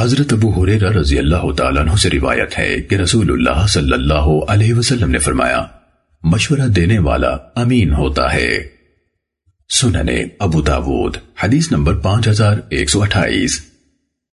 حضرت ابو حریرہ رضی اللہ تعالیٰ عنہ سے روایت ہے کہ رسول اللہ صلی اللہ علیہ وسلم نے فرمایا، مشورہ دینے والا امین ہوتا ہے۔ سننے ابو داود، حدیث نمبر پانچ ہزار ایک سو اٹھائیس۔